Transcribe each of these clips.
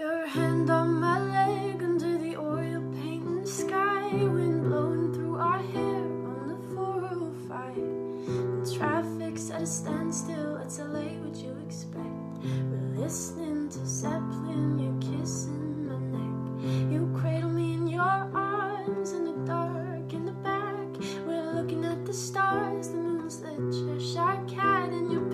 Your hand on my leg under the oil painted sky, wind blowing through our hair on the 405. The traffic's at a standstill, it's LA, what you expect? We're listening to Zeppelin, you're kissing my neck. You cradle me in your arms in the dark, in the back. We're looking at the stars, the moon's lit, Cheshire cat, and your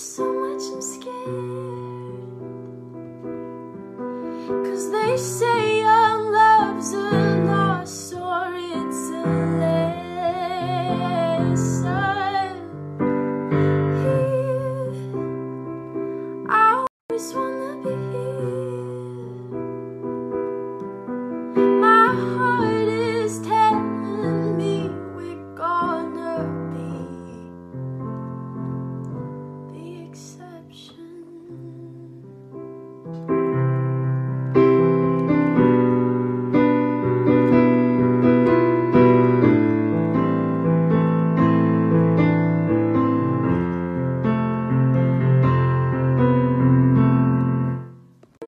so much, I'm scared. Cause they say young love's a lost or it's a lesson. Here, I always want